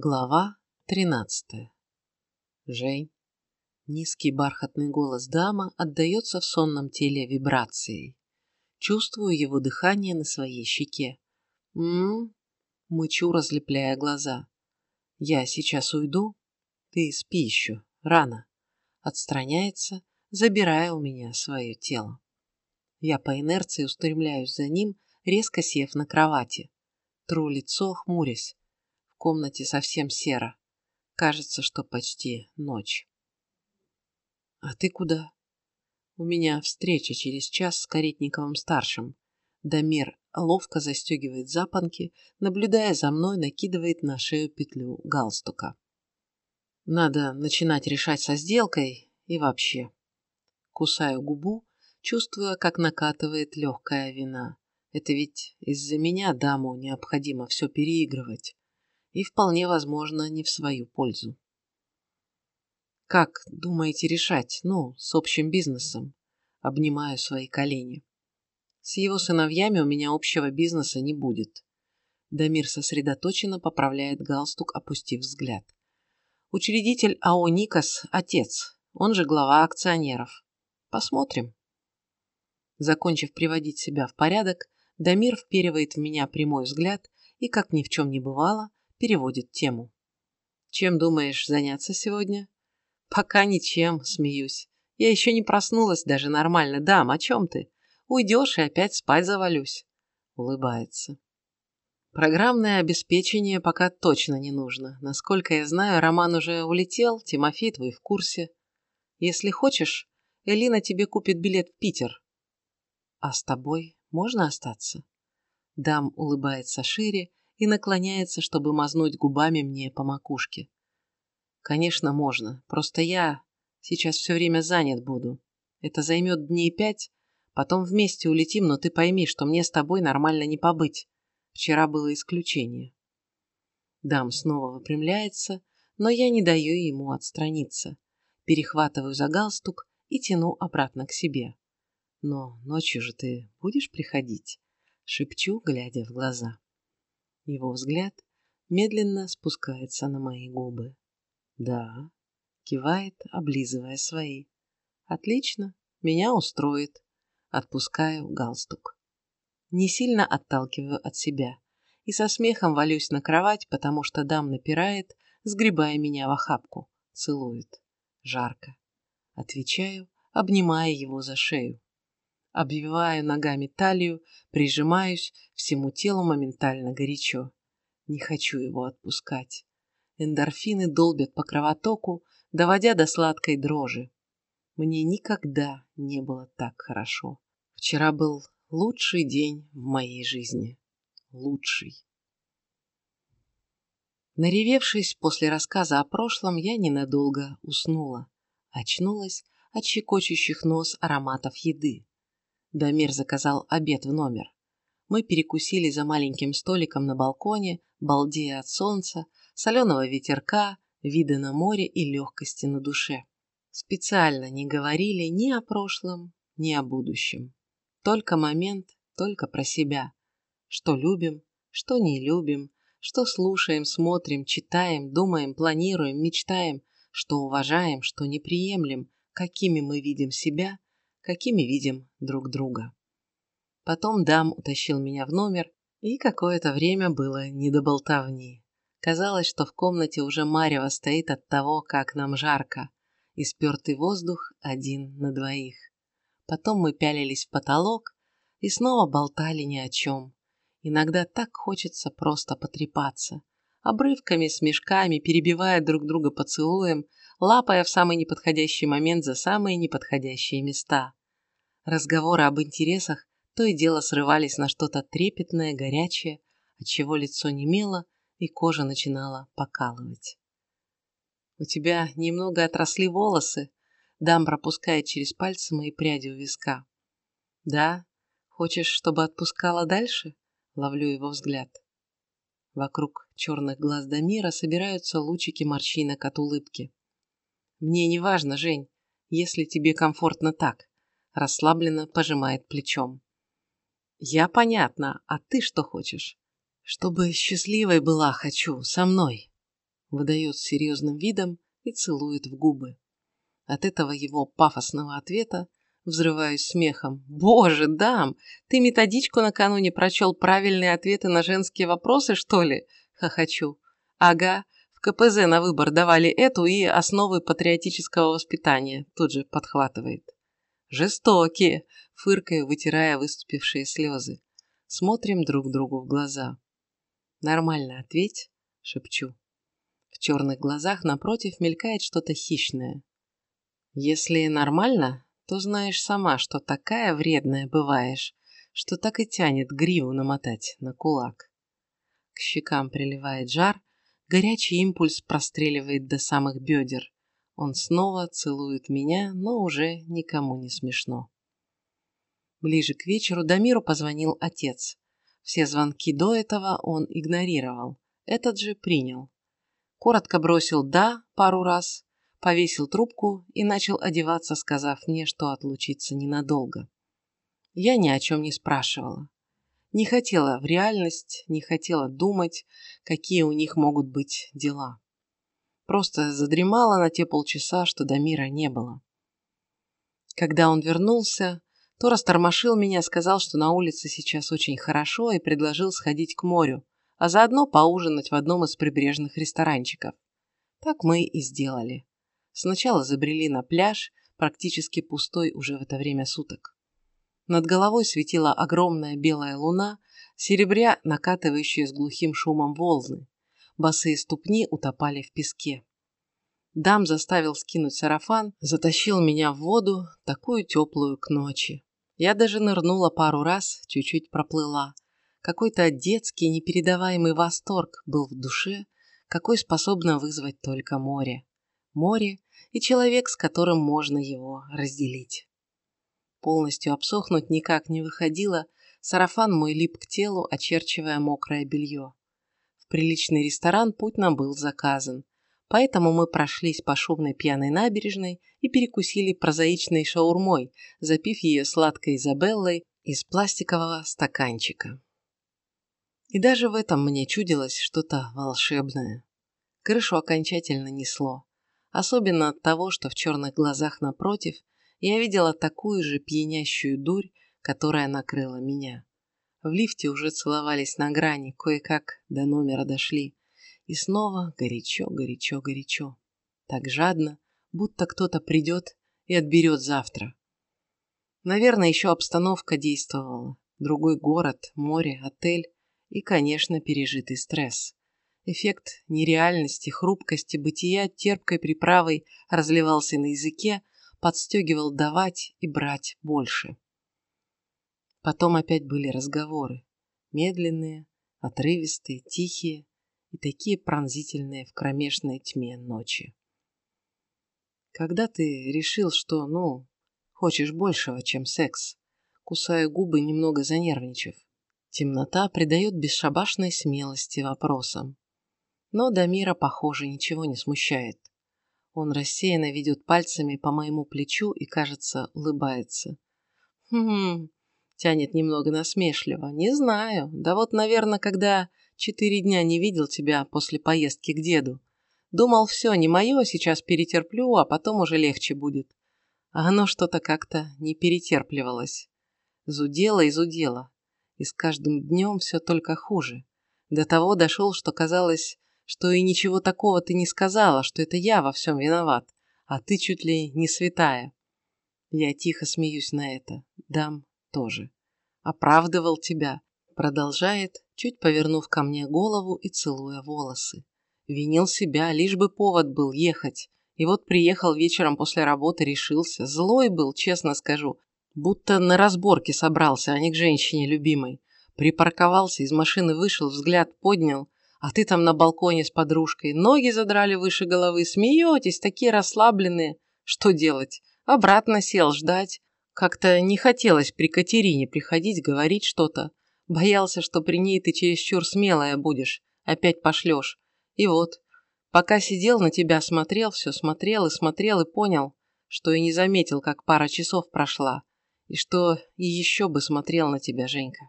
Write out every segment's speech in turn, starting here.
Глава тринадцатая. Жень. Низкий бархатный голос дамы отдается в сонном теле вибрацией. Чувствую его дыхание на своей щеке. М-м, мычу, разлепляя глаза. Я сейчас уйду? Ты спи еще, рано. Отстраняется, забирая у меня свое тело. Я по инерции устремляюсь за ним, резко сев на кровати. Тру лицо, хмурясь комнате совсем серо. Кажется, что почти ночь. А ты куда? У меня встреча через час с Каретниковым-старшим. Дамир ловко застегивает запонки, наблюдая за мной, накидывает на шею петлю галстука. Надо начинать решать со сделкой и вообще. Кусаю губу, чувствуя, как накатывает легкая вина. Это ведь из-за меня даму необходимо все переигрывать и вполне возможно не в свою пользу. Как думаете решать, ну, с общим бизнесом? Обнимаю свои колени. С его сыновьями у меня общего бизнеса не будет. Дамир сосредоточенно поправляет галстук, опустив взгляд. Учредитель АО «Никос» – отец, он же глава акционеров. Посмотрим. Закончив приводить себя в порядок, Дамир вперивает в меня прямой взгляд и, как ни в чем не бывало, переводит тему. «Чем думаешь заняться сегодня?» «Пока ничем», — смеюсь. «Я еще не проснулась даже нормально. Дам, о чем ты? Уйдешь и опять спать завалюсь». Улыбается. Программное обеспечение пока точно не нужно. Насколько я знаю, Роман уже улетел, Тимофей твой в курсе. Если хочешь, Элина тебе купит билет в Питер. А с тобой можно остаться? Дам улыбается шире и наклоняется, чтобы мазнуть губами мне по макушке. Конечно, можно, просто я сейчас все время занят буду. Это займет дней пять, потом вместе улетим, но ты пойми, что мне с тобой нормально не побыть. Вчера было исключение. Дам снова выпрямляется, но я не даю ему отстраниться. Перехватываю за галстук и тяну обратно к себе. Но ночью же ты будешь приходить? Шепчу, глядя в глаза. Его взгляд медленно спускается на мои губы. Да, кивает, облизывая свои. Отлично, меня устроит. Отпускаю галстук. Не сильно отталкиваю от себя и со смехом валюсь на кровать, потому что дам напирает, сгребая меня в охапку, целует. Жарко. Отвечаю, обнимая его за шею обвиваю ногами талию, прижимаюсь, всему телу моментально горячо. Не хочу его отпускать. Эндорфины долбят по кровотоку, доводя до сладкой дрожи. Мне никогда не было так хорошо. Вчера был лучший день в моей жизни. Лучший. Наревевшись после рассказа о прошлом, я ненадолго уснула. Очнулась от щекочущих нос ароматов еды. Дамир заказал обед в номер. Мы перекусили за маленьким столиком на балконе, балдея от солнца, соленого ветерка, вида на море и легкости на душе. Специально не говорили ни о прошлом, ни о будущем. Только момент, только про себя. Что любим, что не любим, что слушаем, смотрим, читаем, думаем, планируем, мечтаем, что уважаем, что не приемлем, какими мы видим себя какими видим друг друга. Потом дам утащил меня в номер, и какое-то время было не до болтовни. Казалось, что в комнате уже Марева стоит от того, как нам жарко, и спертый воздух один на двоих. Потом мы пялились в потолок и снова болтали ни о чем. Иногда так хочется просто потрепаться, обрывками, смешками, перебивая друг друга поцелуем, лапая в самый неподходящий момент за самые неподходящие места. Разговоры об интересах то и дело срывались на что-то трепетное, горячее, отчего лицо немело и кожа начинала покалывать. «У тебя немного отросли волосы», — дам пропускает через пальцы мои пряди у виска. «Да? Хочешь, чтобы отпускала дальше?» — ловлю его взгляд. Вокруг черных глаз Дамира собираются лучики морщинок от улыбки. «Мне не важно, Жень, если тебе комфортно так расслабленно пожимает плечом. Я понятно, а ты что хочешь? Чтобы счастливой была хочу, со мной. выдает с серьезным видом и целует в губы. От этого его пафосного ответа взрываюсь смехом. «Боже, дам, ты методичку накануне прочел правильные ответы на женские вопросы, что ли?» Хохочу. «Ага, в КПЗ на выбор давали эту и основы патриотического воспитания», тут же подхватывает. «Жестокие!» – фыркаю, вытирая выступившие слезы. Смотрим друг другу в глаза. «Нормально ответь», – шепчу. В черных глазах напротив мелькает что-то хищное. Если нормально, то знаешь сама, что такая вредная бываешь, что так и тянет гриву намотать на кулак. К щекам приливает жар, горячий импульс простреливает до самых бедер. Он снова целует меня, но уже никому не смешно. Ближе к вечеру Дамиру позвонил отец. Все звонки до этого он игнорировал. Этот же принял. Коротко бросил «да» пару раз, повесил трубку и начал одеваться, сказав мне, что отлучиться ненадолго. Я ни о чем не спрашивала. Не хотела в реальность, не хотела думать, какие у них могут быть дела. Просто задремала на те полчаса, что до мира не было. Когда он вернулся, то растормошил меня, сказал, что на улице сейчас очень хорошо и предложил сходить к морю, а заодно поужинать в одном из прибрежных ресторанчиков. Так мы и сделали. Сначала забрели на пляж, практически пустой уже в это время суток. Над головой светила огромная белая луна, серебря накатывающая с глухим шумом волны. Босые ступни утопали в песке. Дам заставил скинуть сарафан, затащил меня в воду, такую теплую к ночи. Я даже нырнула пару раз, чуть-чуть проплыла. Какой-то детский непередаваемый восторг был в душе, какой способно вызвать только море. Море и человек, с которым можно его разделить. Полностью обсохнуть никак не выходило, сарафан мой лип к телу, очерчивая мокрое белье. Приличный ресторан путь нам был заказан, поэтому мы прошлись по шумной пьяной набережной и перекусили прозаичной шаурмой, запив ее сладкой Изабеллой из пластикового стаканчика. И даже в этом мне чудилось что-то волшебное. Крышу окончательно несло особенно от того, что в черных глазах напротив я видела такую же пьянящую дурь, которая накрыла меня. В лифте уже целовались на грани, кое-как до номера дошли. И снова горячо, горячо, горячо. Так жадно, будто кто-то придет и отберет завтра. Наверное, еще обстановка действовала. Другой город, море, отель и, конечно, пережитый стресс. Эффект нереальности, хрупкости бытия терпкой приправой разливался на языке, подстегивал давать и брать больше. Потом опять были разговоры. Медленные, отрывистые, тихие и такие пронзительные в кромешной тьме ночи. Когда ты решил, что, ну, хочешь большего, чем секс, кусая губы, немного занервничав, темнота придает бесшабашной смелости вопросам. Но Дамира, похоже, ничего не смущает. Он рассеянно ведет пальцами по моему плечу и, кажется, улыбается. «Хм...» — тянет немного насмешливо. «Не знаю. Да вот, наверное, когда четыре дня не видел тебя после поездки к деду. Думал, все, не мое, сейчас перетерплю, а потом уже легче будет. А оно что-то как-то не перетерпливалось. Зудело и зудело. И с каждым днем все только хуже. До того дошел, что казалось, что и ничего такого ты не сказала, что это я во всем виноват, а ты чуть ли не святая. Я тихо смеюсь на это. Дам тоже. Оправдывал тебя. Продолжает, чуть повернув ко мне голову и целуя волосы. Винил себя, лишь бы повод был ехать. И вот приехал вечером после работы, решился. Злой был, честно скажу. Будто на разборке собрался, а не к женщине любимой. Припарковался, из машины вышел, взгляд поднял. А ты там на балконе с подружкой, ноги задрали выше головы, смеетесь, такие расслабленные. Что делать? Обратно сел ждать. Как-то не хотелось при Катерине приходить, говорить что-то. Боялся, что при ней ты чересчур смелая будешь, опять пошлешь. И вот, пока сидел на тебя, смотрел все, смотрел и смотрел и понял, что и не заметил, как пара часов прошла, и что и еще бы смотрел на тебя, Женька.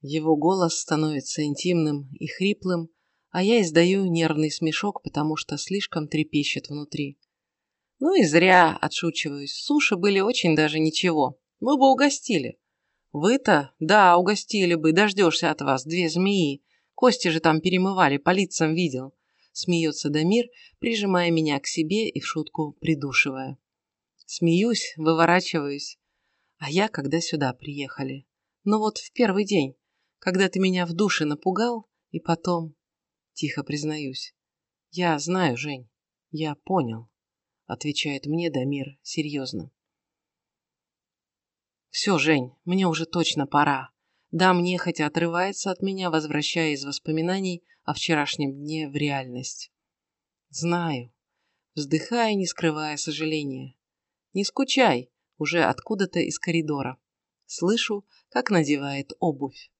Его голос становится интимным и хриплым, а я издаю нервный смешок, потому что слишком трепещет внутри. Ну и зря, отшучиваюсь, суши были очень даже ничего, мы бы угостили. Вы-то, да, угостили бы, дождешься от вас, две змеи. Кости же там перемывали, по лицам видел. Смеется Дамир, прижимая меня к себе и в шутку придушивая. Смеюсь, выворачиваюсь. А я, когда сюда приехали? Ну вот в первый день, когда ты меня в душе напугал, и потом... Тихо признаюсь. Я знаю, Жень, я понял, отвечает мне Дамир серьезно. Все, Жень, мне уже точно пора. Да, мне хотя отрывается от меня, возвращая из воспоминаний о вчерашнем дне в реальность. Знаю. Вздыхая, не скрывая сожаления. Не скучай, уже откуда-то из коридора. Слышу, как надевает обувь.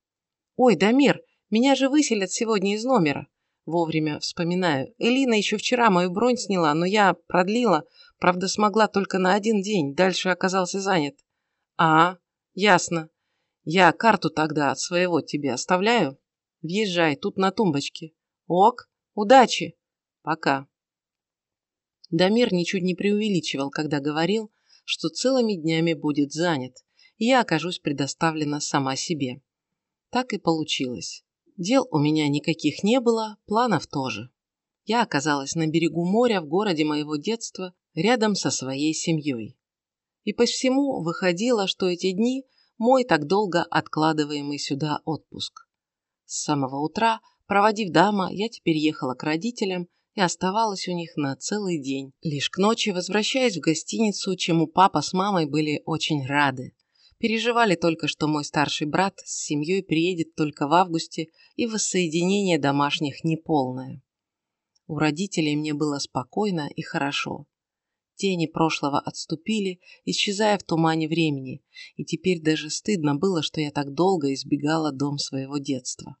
Ой, Дамир, меня же выселят сегодня из номера. Вовремя вспоминаю. Элина еще вчера мою бронь сняла, но я продлила. Правда, смогла только на один день. Дальше оказался занят. А, ясно. Я карту тогда от своего тебе оставляю. Въезжай, тут на тумбочке. Ок, удачи. Пока. Дамир ничуть не преувеличивал, когда говорил, что целыми днями будет занят, и я окажусь предоставлена сама себе. Так и получилось. Дел у меня никаких не было, планов тоже. Я оказалась на берегу моря в городе моего детства, рядом со своей семьей. И по всему выходило, что эти дни – мой так долго откладываемый сюда отпуск. С самого утра, проводив дама, я теперь ехала к родителям и оставалась у них на целый день, лишь к ночи возвращаясь в гостиницу, чему папа с мамой были очень рады. Переживали только, что мой старший брат с семьей приедет только в августе, и воссоединение домашних неполное. У родителей мне было спокойно и хорошо. Тени прошлого отступили, исчезая в тумане времени, и теперь даже стыдно было, что я так долго избегала дом своего детства.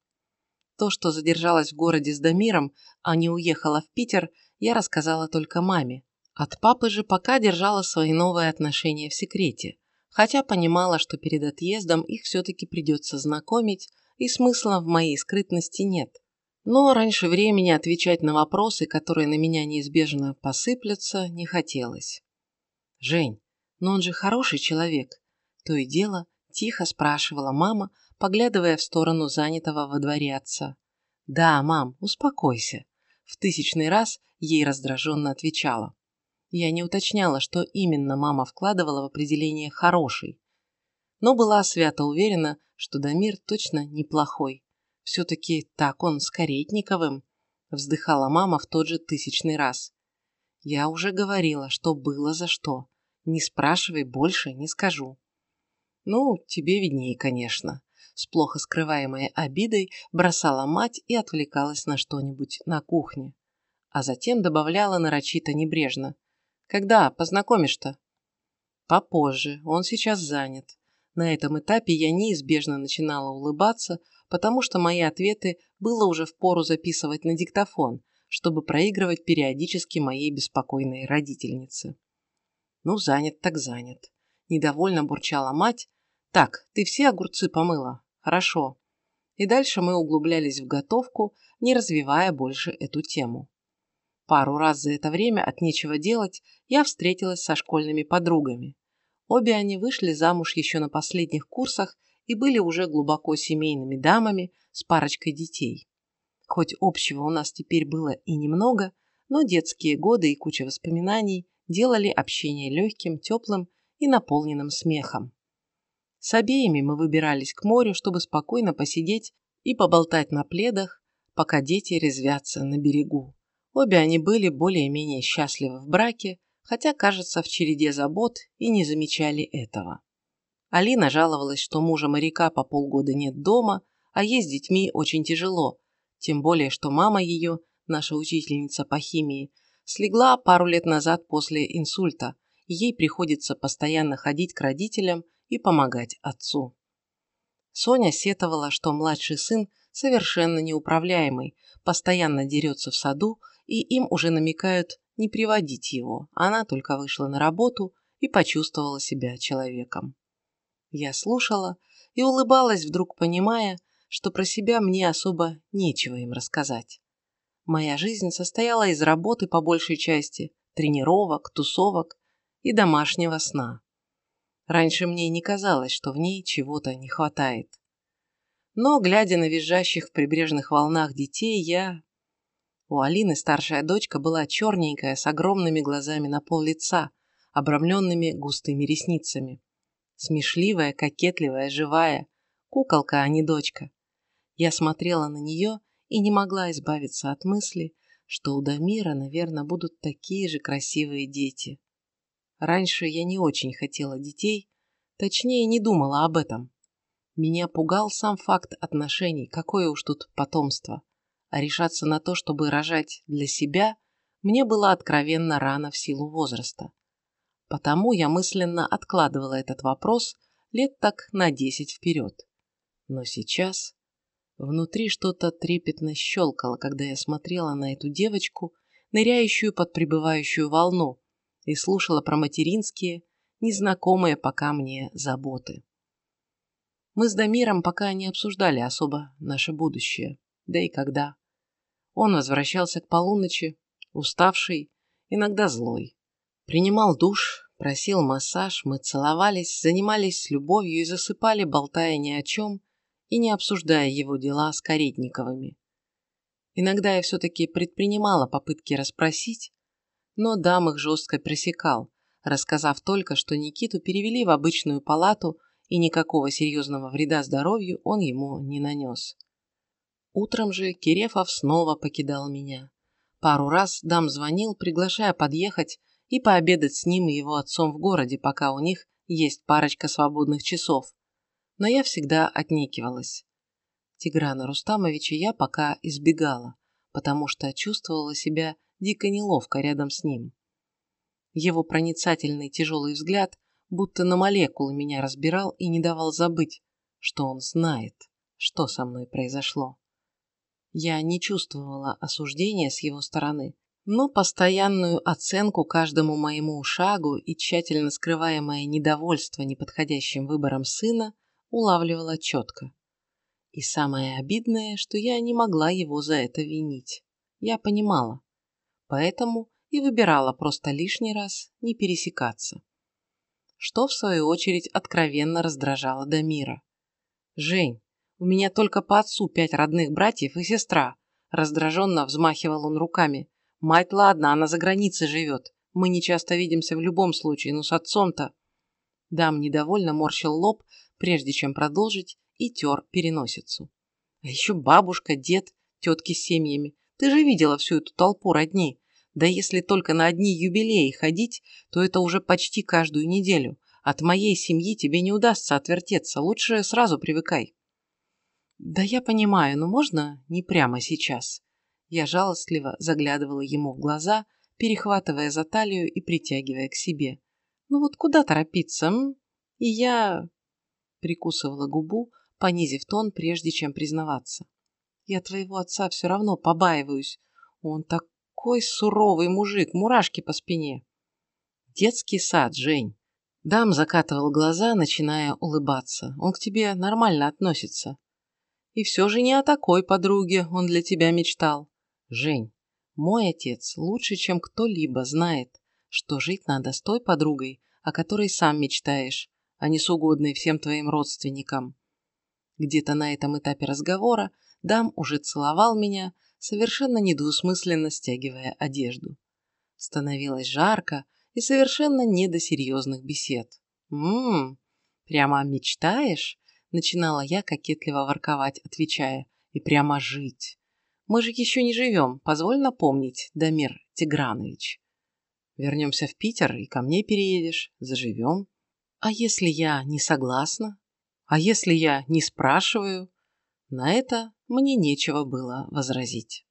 То, что задержалась в городе с Дамиром, а не уехала в Питер, я рассказала только маме. От папы же пока держала свои новые отношения в секрете, хотя понимала, что перед отъездом их все-таки придется знакомить, и смысла в моей скрытности нет. Но раньше времени отвечать на вопросы, которые на меня неизбежно посыплются, не хотелось. «Жень, но он же хороший человек», – то и дело тихо спрашивала мама, поглядывая в сторону занятого во дворе отца. «Да, мам, успокойся», – в тысячный раз ей раздраженно отвечала. Я не уточняла, что именно мама вкладывала в определение «хороший», но была свято уверена, что Дамир точно неплохой. Все-таки так он с Каретниковым, вздыхала мама в тот же тысячный раз. Я уже говорила, что было за что. Не спрашивай больше, не скажу. Ну, тебе виднее, конечно. С плохо скрываемой обидой бросала мать и отвлекалась на что-нибудь на кухне. А затем добавляла нарочито небрежно. Когда познакомишь-то? Попозже, он сейчас занят. На этом этапе я неизбежно начинала улыбаться, потому что мои ответы было уже впору записывать на диктофон, чтобы проигрывать периодически моей беспокойной родительнице. Ну, занят так занят. Недовольно бурчала мать. Так, ты все огурцы помыла? Хорошо. И дальше мы углублялись в готовку, не развивая больше эту тему. Пару раз за это время от нечего делать я встретилась со школьными подругами. Обе они вышли замуж еще на последних курсах и были уже глубоко семейными дамами с парочкой детей. Хоть общего у нас теперь было и немного, но детские годы и куча воспоминаний делали общение легким, теплым и наполненным смехом. С обеими мы выбирались к морю, чтобы спокойно посидеть и поболтать на пледах, пока дети резвятся на берегу. Обе они были более-менее счастливы в браке, хотя, кажется, в череде забот и не замечали этого. Алина жаловалась, что мужа моряка по полгода нет дома, а ей с детьми очень тяжело, тем более, что мама ее, наша учительница по химии, слегла пару лет назад после инсульта, и ей приходится постоянно ходить к родителям и помогать отцу. Соня сетовала, что младший сын совершенно неуправляемый, постоянно дерется в саду, и им уже намекают не приводить его. Она только вышла на работу и почувствовала себя человеком. Я слушала и улыбалась, вдруг понимая, что про себя мне особо нечего им рассказать. Моя жизнь состояла из работы по большей части, тренировок, тусовок и домашнего сна. Раньше мне не казалось, что в ней чего-то не хватает. Но, глядя на визжащих в прибрежных волнах детей, я... У Алины старшая дочка была черненькая, с огромными глазами на пол лица, обрамленными густыми ресницами. Смешливая, кокетливая, живая. Куколка, а не дочка. Я смотрела на нее и не могла избавиться от мысли, что у Дамира, наверное, будут такие же красивые дети. Раньше я не очень хотела детей, точнее, не думала об этом. Меня пугал сам факт отношений, какое уж тут потомство. А решаться на то, чтобы рожать для себя, мне было откровенно рано в силу возраста. Потому я мысленно откладывала этот вопрос лет так на десять вперед. Но сейчас внутри что-то трепетно щелкало, когда я смотрела на эту девочку, ныряющую под прибывающую волну, и слушала про материнские, незнакомые пока мне заботы. Мы с Дамиром пока не обсуждали особо наше будущее, да и когда. Он возвращался к полуночи, уставший, иногда злой. Принимал душ, просил массаж, мы целовались, занимались любовью и засыпали, болтая ни о чем и не обсуждая его дела с Каретниковыми. Иногда я все-таки предпринимала попытки расспросить, но дам их жестко пресекал, рассказав только, что Никиту перевели в обычную палату и никакого серьезного вреда здоровью он ему не нанес. Утром же Кирефов снова покидал меня. Пару раз дам звонил, приглашая подъехать и пообедать с ним и его отцом в городе, пока у них есть парочка свободных часов. Но я всегда отнекивалась. Тиграна Рустамовича я пока избегала, потому что чувствовала себя дико неловко рядом с ним. Его проницательный тяжелый взгляд будто на молекулы меня разбирал и не давал забыть, что он знает, что со мной произошло. Я не чувствовала осуждения с его стороны, но постоянную оценку каждому моему шагу и тщательно скрываемое недовольство неподходящим выбором сына улавливала четко. И самое обидное, что я не могла его за это винить. Я понимала. Поэтому и выбирала просто лишний раз не пересекаться что в свою очередь откровенно раздражало Дамира. «Жень, у меня только по отцу пять родных братьев и сестра», раздраженно взмахивал он руками. «Мать, ладно, она за границей живет. Мы не часто видимся в любом случае, но с отцом-то...» Дам недовольно морщил лоб, прежде чем продолжить, и тер переносицу. «А еще бабушка, дед, тетки с семьями. Ты же видела всю эту толпу родней. Да если только на одни юбилеи ходить, то это уже почти каждую неделю. От моей семьи тебе не удастся отвертеться, лучше сразу привыкай. Да я понимаю, но можно не прямо сейчас. Я жалостливо заглядывала ему в глаза, перехватывая за талию и притягивая к себе. Ну вот куда торопиться, м? И я... Прикусывала губу, понизив тон, прежде чем признаваться. Я твоего отца все равно побаиваюсь. Он так какой суровый мужик, мурашки по спине. Детский сад, Жень. Дам закатывал глаза, начиная улыбаться. Он к тебе нормально относится. И все же не о такой подруге он для тебя мечтал. Жень, мой отец лучше, чем кто-либо знает, что жить надо с той подругой, о которой сам мечтаешь, а не с угодной всем твоим родственникам. Где-то на этом этапе разговора Дам уже целовал меня, совершенно недвусмысленно стягивая одежду. Становилось жарко и совершенно не до серьезных бесед. «Ммм, прямо мечтаешь?» – начинала я кокетливо ворковать, отвечая. «И прямо жить. Мы же еще не живем, позволь напомнить, Дамир Тигранович. Вернемся в Питер и ко мне переедешь, заживем. А если я не согласна? А если я не спрашиваю?» На это мне нечего было возразить.